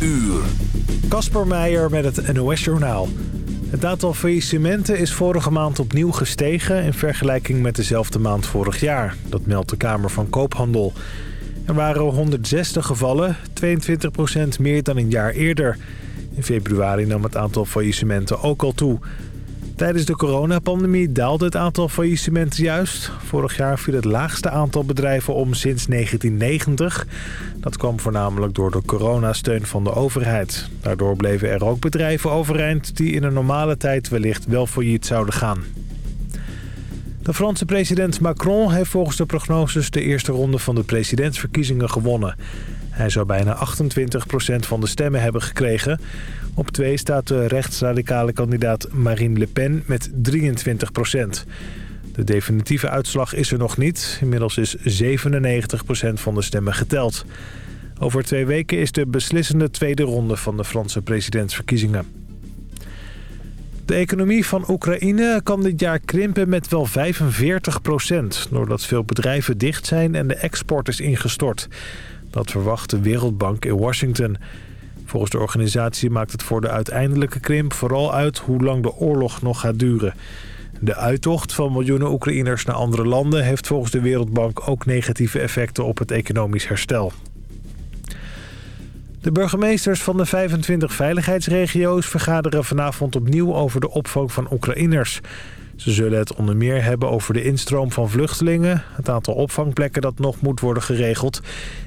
uur. Kasper Meijer met het NOS Journaal. Het aantal faillissementen is vorige maand opnieuw gestegen... in vergelijking met dezelfde maand vorig jaar. Dat meldt de Kamer van Koophandel. Er waren 160 gevallen, 22% meer dan een jaar eerder. In februari nam het aantal faillissementen ook al toe... Tijdens de coronapandemie daalde het aantal faillissementen juist. Vorig jaar viel het laagste aantal bedrijven om sinds 1990. Dat kwam voornamelijk door de coronasteun van de overheid. Daardoor bleven er ook bedrijven overeind die in een normale tijd wellicht wel failliet zouden gaan. De Franse president Macron heeft volgens de prognoses de eerste ronde van de presidentsverkiezingen gewonnen. Hij zou bijna 28% van de stemmen hebben gekregen. Op twee staat de rechtsradicale kandidaat Marine Le Pen met 23% De definitieve uitslag is er nog niet. Inmiddels is 97% van de stemmen geteld. Over twee weken is de beslissende tweede ronde van de Franse presidentsverkiezingen. De economie van Oekraïne kan dit jaar krimpen met wel 45% doordat veel bedrijven dicht zijn en de export is ingestort. Dat verwacht de Wereldbank in Washington. Volgens de organisatie maakt het voor de uiteindelijke krimp vooral uit hoe lang de oorlog nog gaat duren. De uittocht van miljoenen Oekraïners naar andere landen heeft volgens de Wereldbank ook negatieve effecten op het economisch herstel. De burgemeesters van de 25 veiligheidsregio's vergaderen vanavond opnieuw over de opvang van Oekraïners. Ze zullen het onder meer hebben over de instroom van vluchtelingen... het aantal opvangplekken dat nog moet worden geregeld...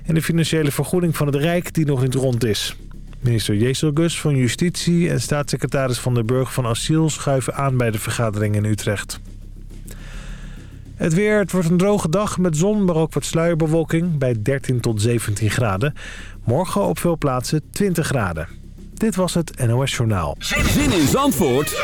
en de financiële vergoeding van het Rijk die nog niet rond is. Minister Jezelgus van Justitie en staatssecretaris Van der Burg van Asiel... schuiven aan bij de vergadering in Utrecht. Het weer, het wordt een droge dag met zon, maar ook wat sluierbewolking... bij 13 tot 17 graden. Morgen op veel plaatsen 20 graden. Dit was het NOS Journaal. Zin in Zandvoort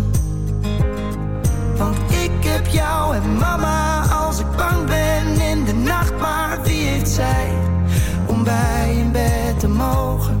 Jou en mama als ik bang ben in de nacht. Maar wie heeft zij om bij in bed te mogen?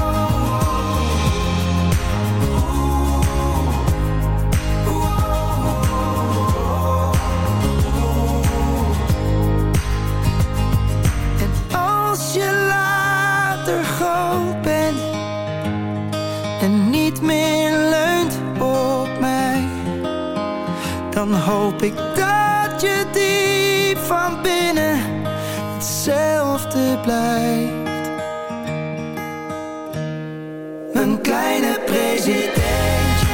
Dan hoop ik dat je diep van binnen hetzelfde blijft. Een kleine presidentje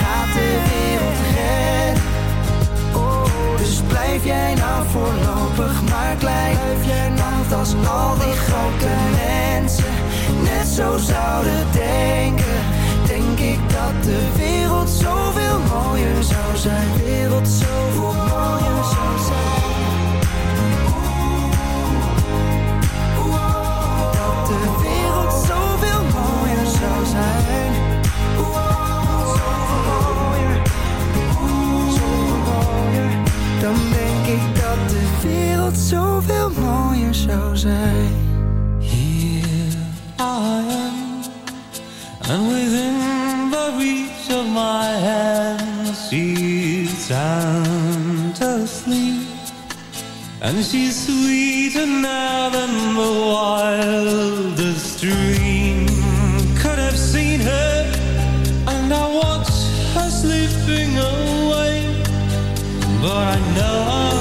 gaat de wereld redden. Oh, dus blijf jij nou voorlopig maar klein. Want als al die grote mensen net zo zouden denken, denk ik dat de wereld zoveel mooier zou zijn. De wereld zoveel mooier zou zijn. Dat de wereld zoveel mooier zou zijn. Zoveel mooier. Zoveel mooier. Dan denk ik dat de wereld zoveel mooier zou zijn. Here I am, and within sound asleep, and she's sweeter now than the wildest dream could have seen her. And I watch her slipping away, but I know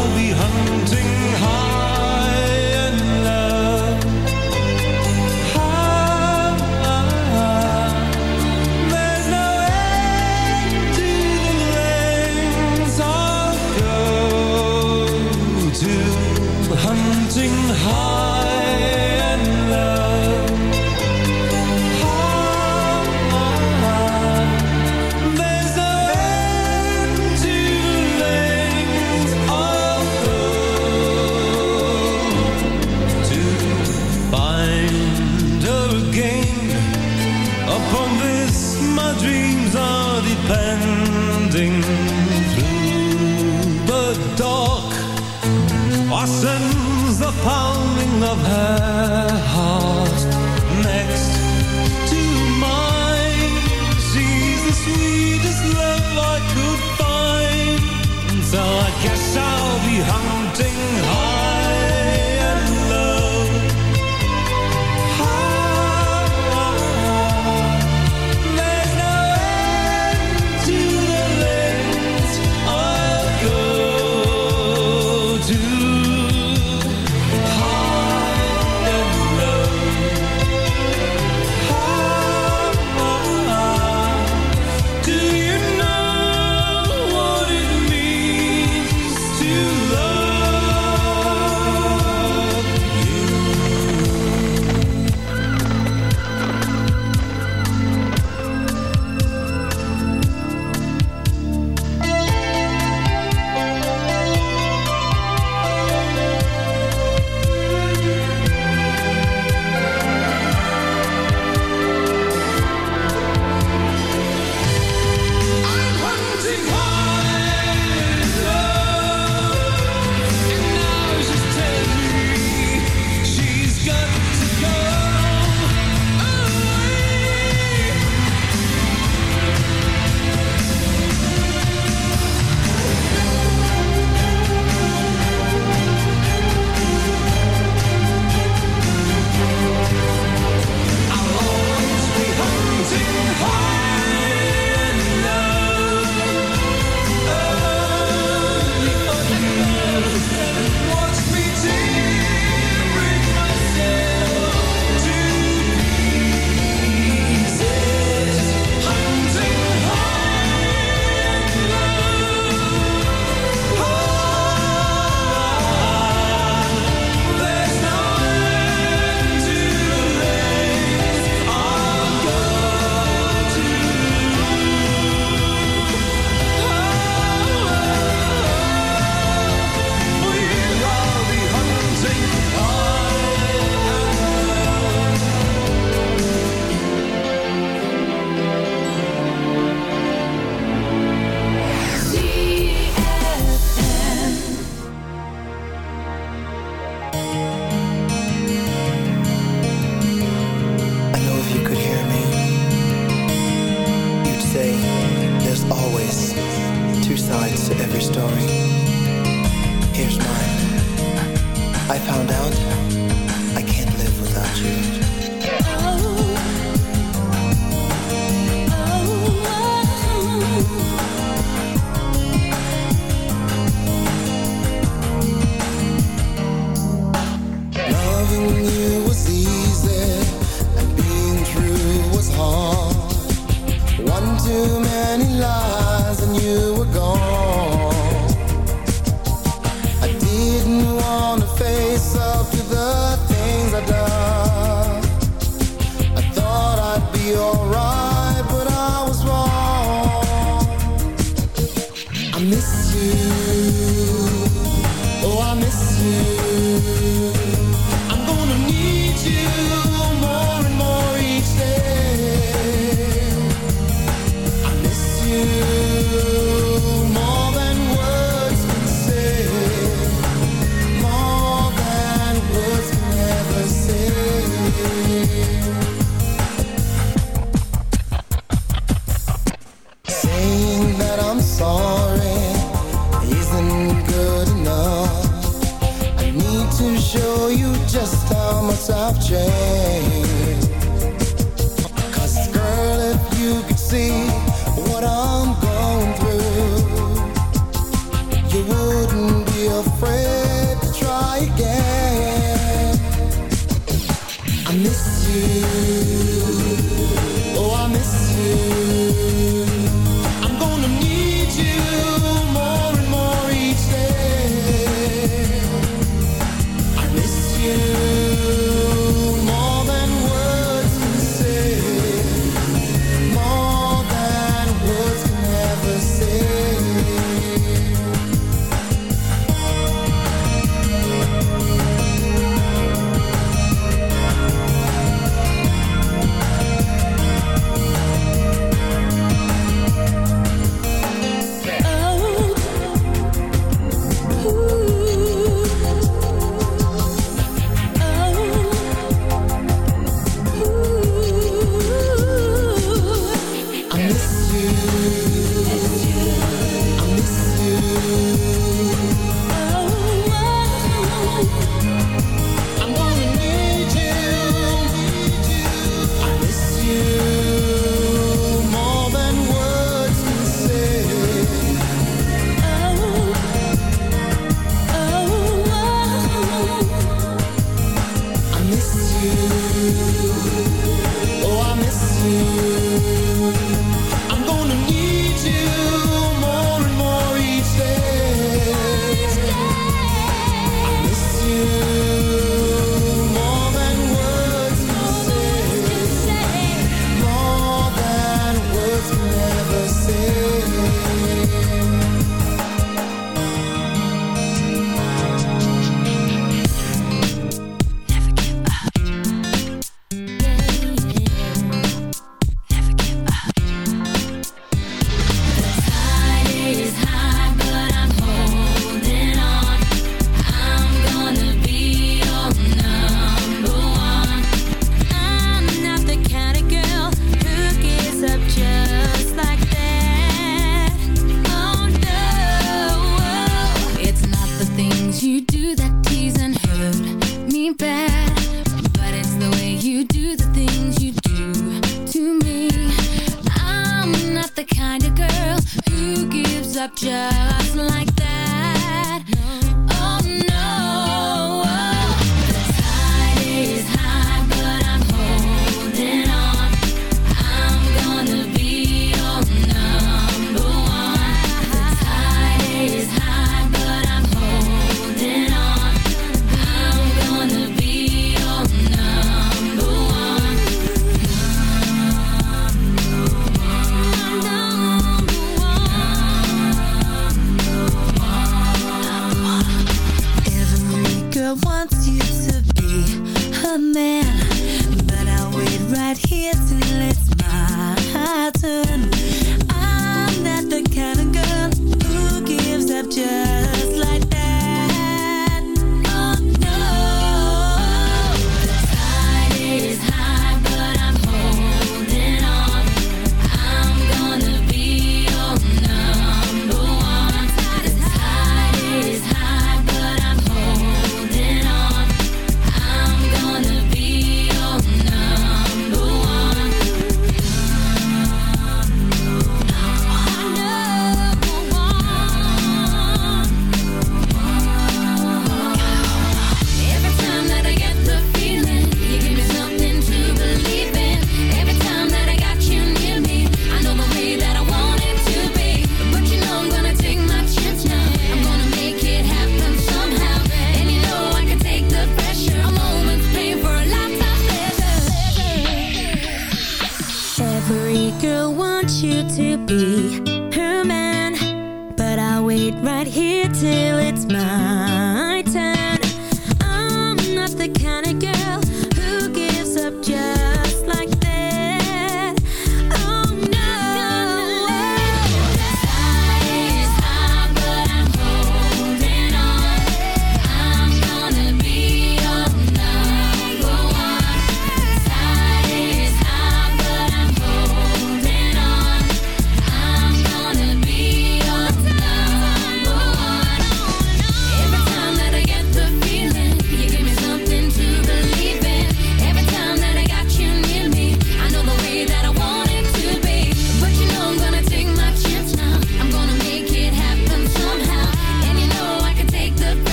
up just like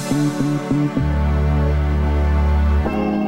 thank you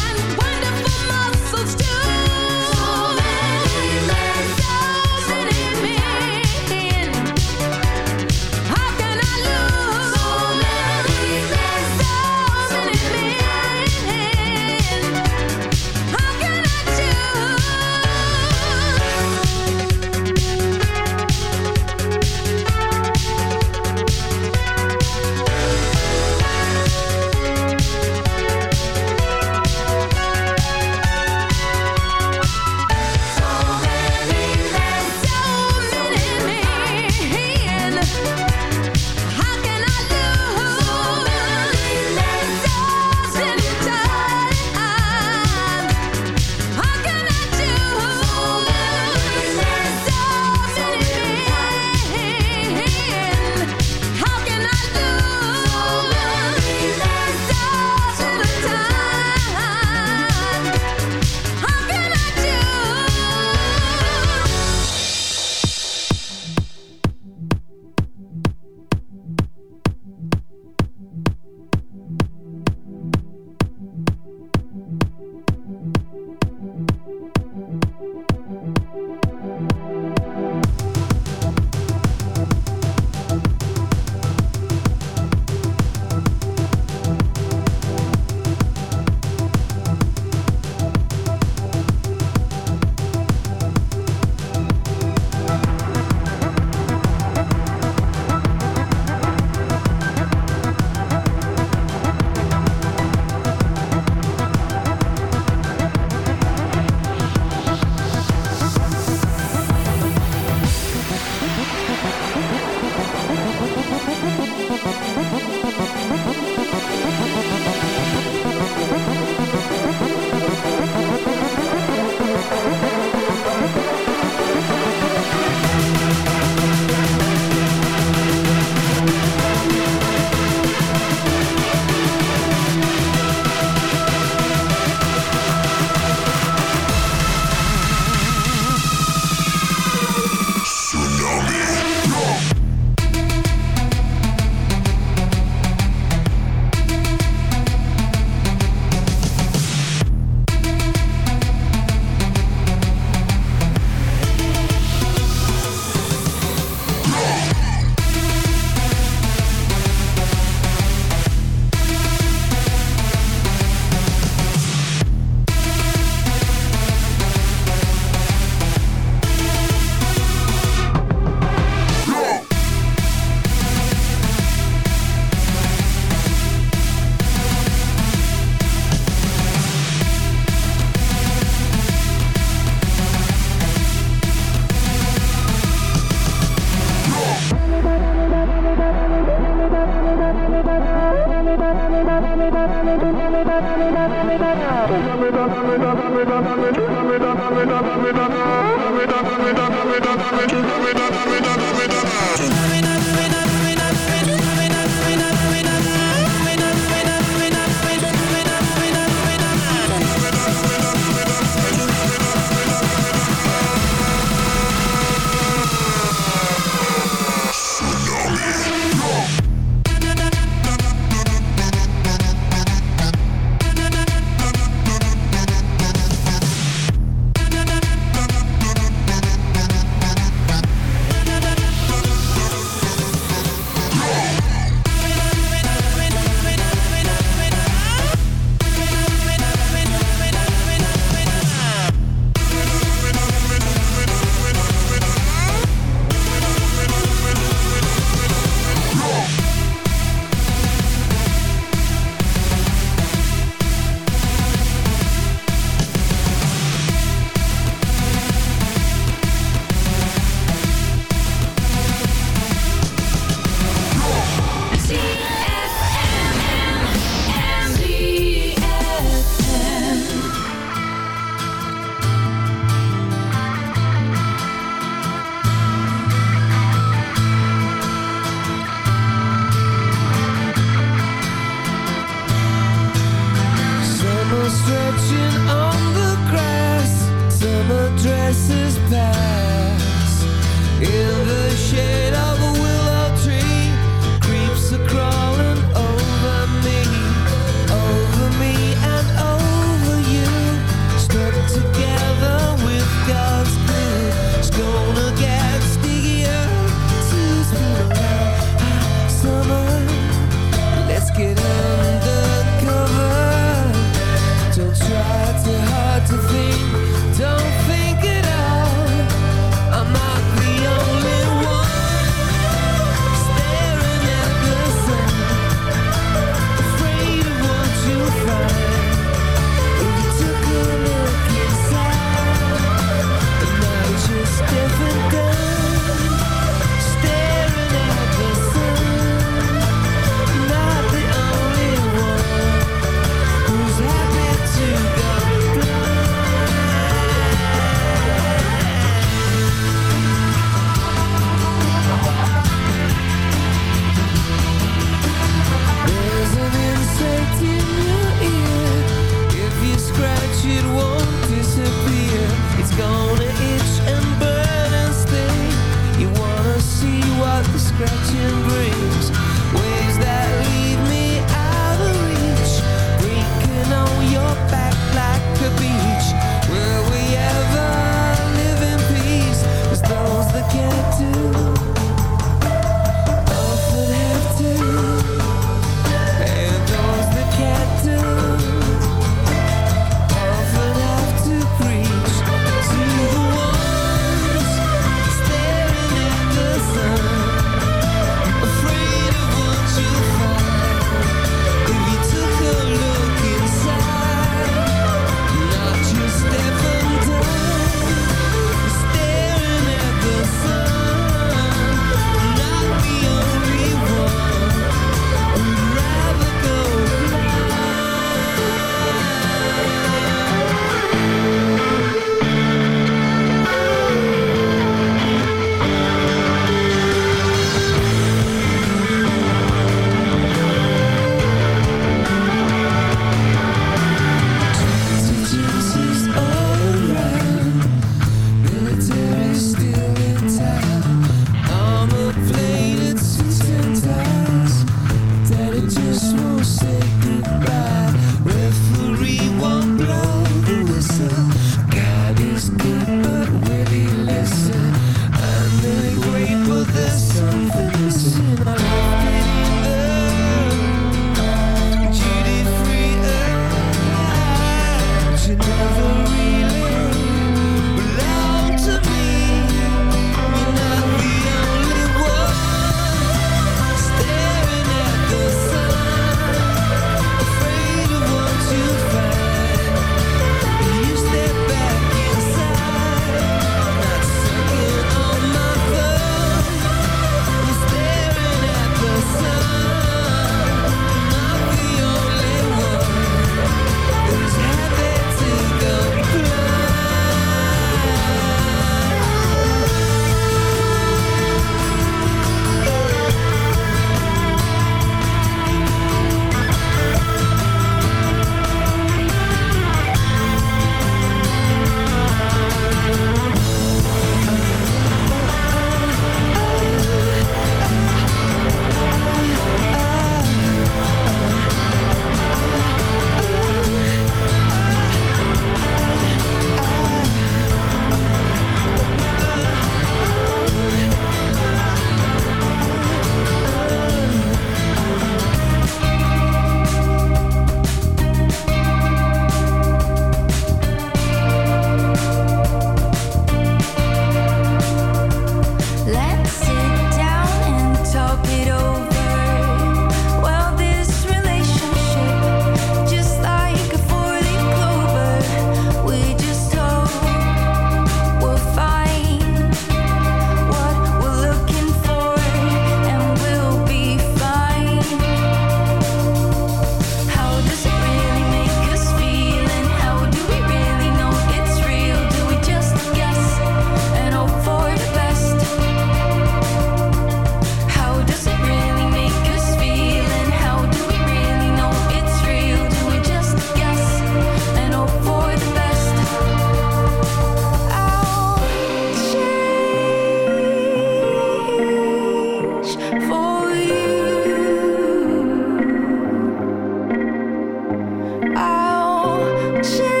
是。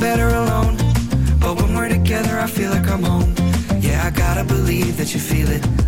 better alone. But when we're together, I feel like I'm home. Yeah, I gotta believe that you feel it.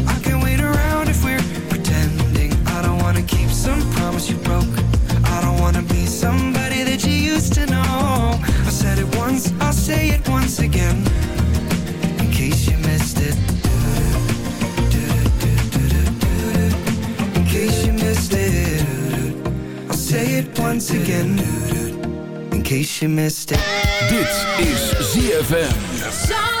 Once again. In case you missed it. Dit is ZFM.